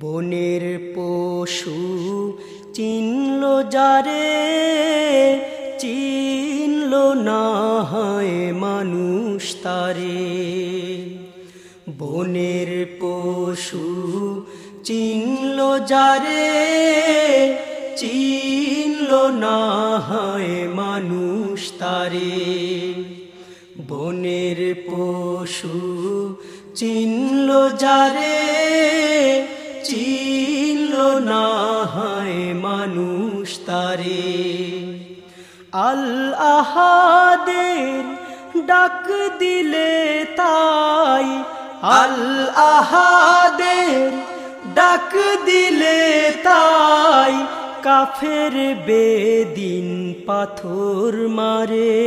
বনের পশু চিনল যারে, চিনল না হয় মানুষ তারে। বনের পশু চিনল যারে, চিনল না হয় মানুষ তারে। বনের পশু চিনল যারে চিনল না হয় মানুষ তারে। আল আহাদের ডাক দিলে তাই, আল আহাদের ডাক দিলে তাই, কাফের বেদিন পাথর মারে।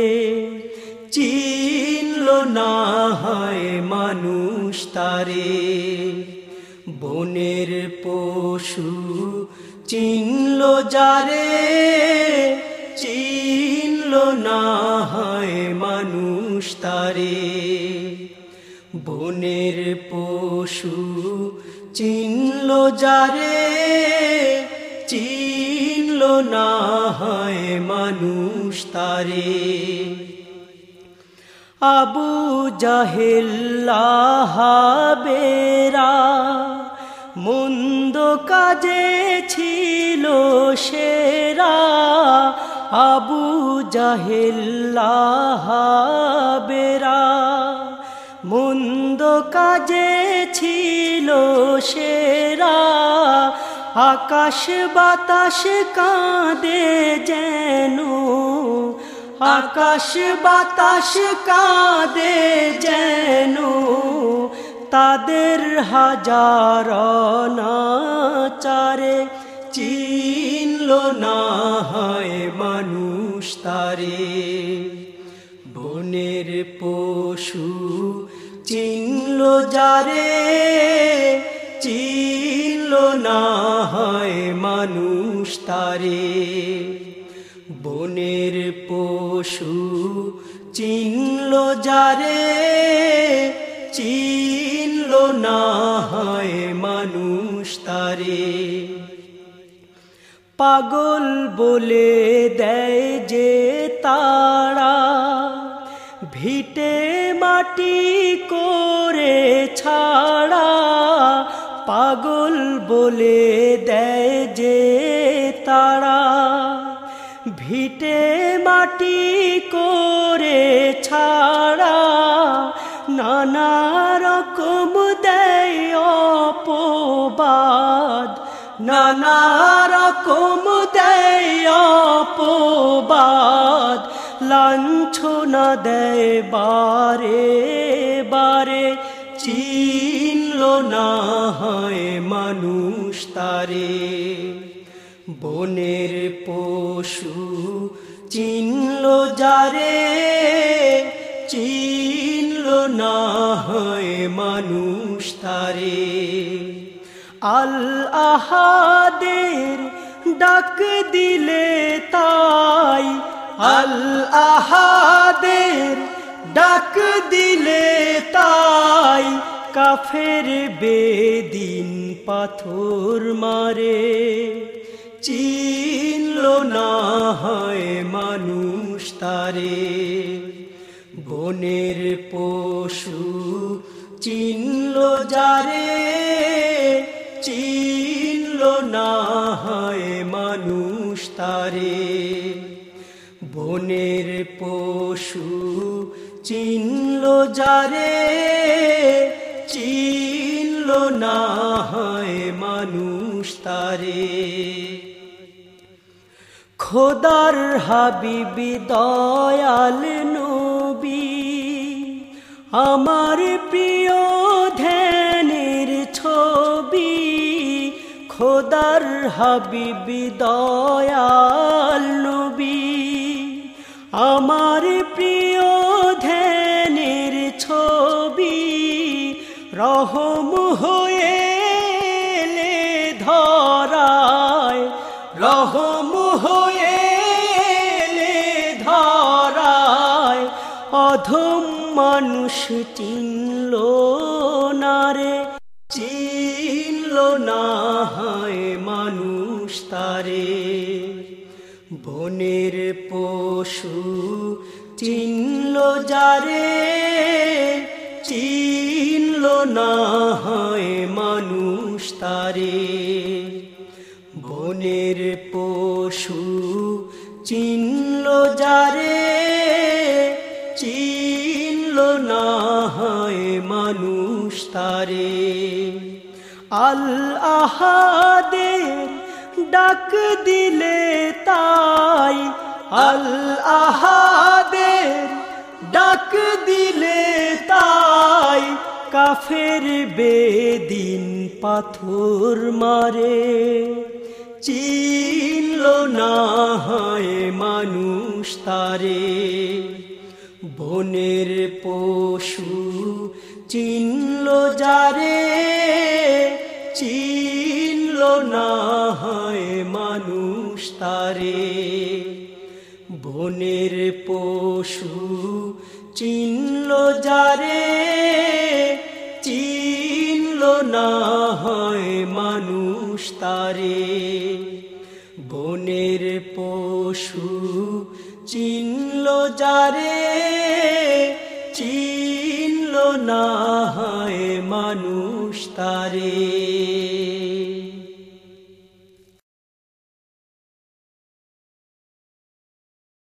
চিনল না হয় মানুষ তারে। বনের পশু চিনল যারে, চিনল না হয় মানুষ তারে। বনের পশু চিনল যারে, চিনল না হয় মানুষ তারে। আবু জাহেল্লাহাবেরা মন্দ কাজে ছিল সেরা আবু জাহেল্লাহাবেরা মন্দ কাজে ছিল সেরা, আকাশ বাতাস কাঁদে যেন, আকাশ বাতাস কাঁদে যেন তাদের হাজার চারে চিনল না হয় মানুষ তারে। বনের পশু চিনল যারে, চিনল না হয় মানুষ তারে। বনের পশু চিনল যারে, চিনল না হয় মানুষ তারে। পাগল বলে দেয় যে তারা, ভিটে মাটি করে ছাড়া। পাগল বলে দেয় যে তারা, ভিটে মাটি করে নানা রকম দেয় অপবাদ নানা রকম দেয় অপবাদ, লাঞ্ছনা দেয় বারে বারে, চিনল না হয় মানুষ তারে। বনের পশু চিনল যারে না হয় মানুষ তারে। আল আহাদের ডাক দিলে তাই, আল আহাদের ডাক দিলে তাই, কাফের বেদিন পাথর মারে। চিনল না হয় মানুষ তারে। বনের পশু চিনল যারে, চিনল না হয় মানুষ তারে। বনের পশু চিনল যারে, চিনল না হয় মানুষ তারে। খোদার হাবিবি দয়াল নবী আমার প্রিয় ধ্যানের ছবি, খোদার হাবিবি দয়াল নবী। আমার প্রিয় ধ্যানের ছবি, রহম হয়ে ধরায়, রহম হয়ে ধরায়, অধম মানুষ চিনল না রে। চিনল না হয় মানুষ তারে। বনের পশু চিনল যারে। চিনল না হয় মানুষ তারে। বনের পশু চিনল মানুষ তারে। আল আহাদের ডাক দিলে তাই, আল আহাদের ডাক দিলে তাই, কাফের বেদিন পাথর মারে। চিনল না হয় মানুষ তারে, বনের পশু চিনল যারে, চিনল না হয় মানুষ তারে। বনের পশু চিনল যারে, চিনল না হয় মানুষ তারে। বনের পশু চিনল যারে না হয় মানুষ তারে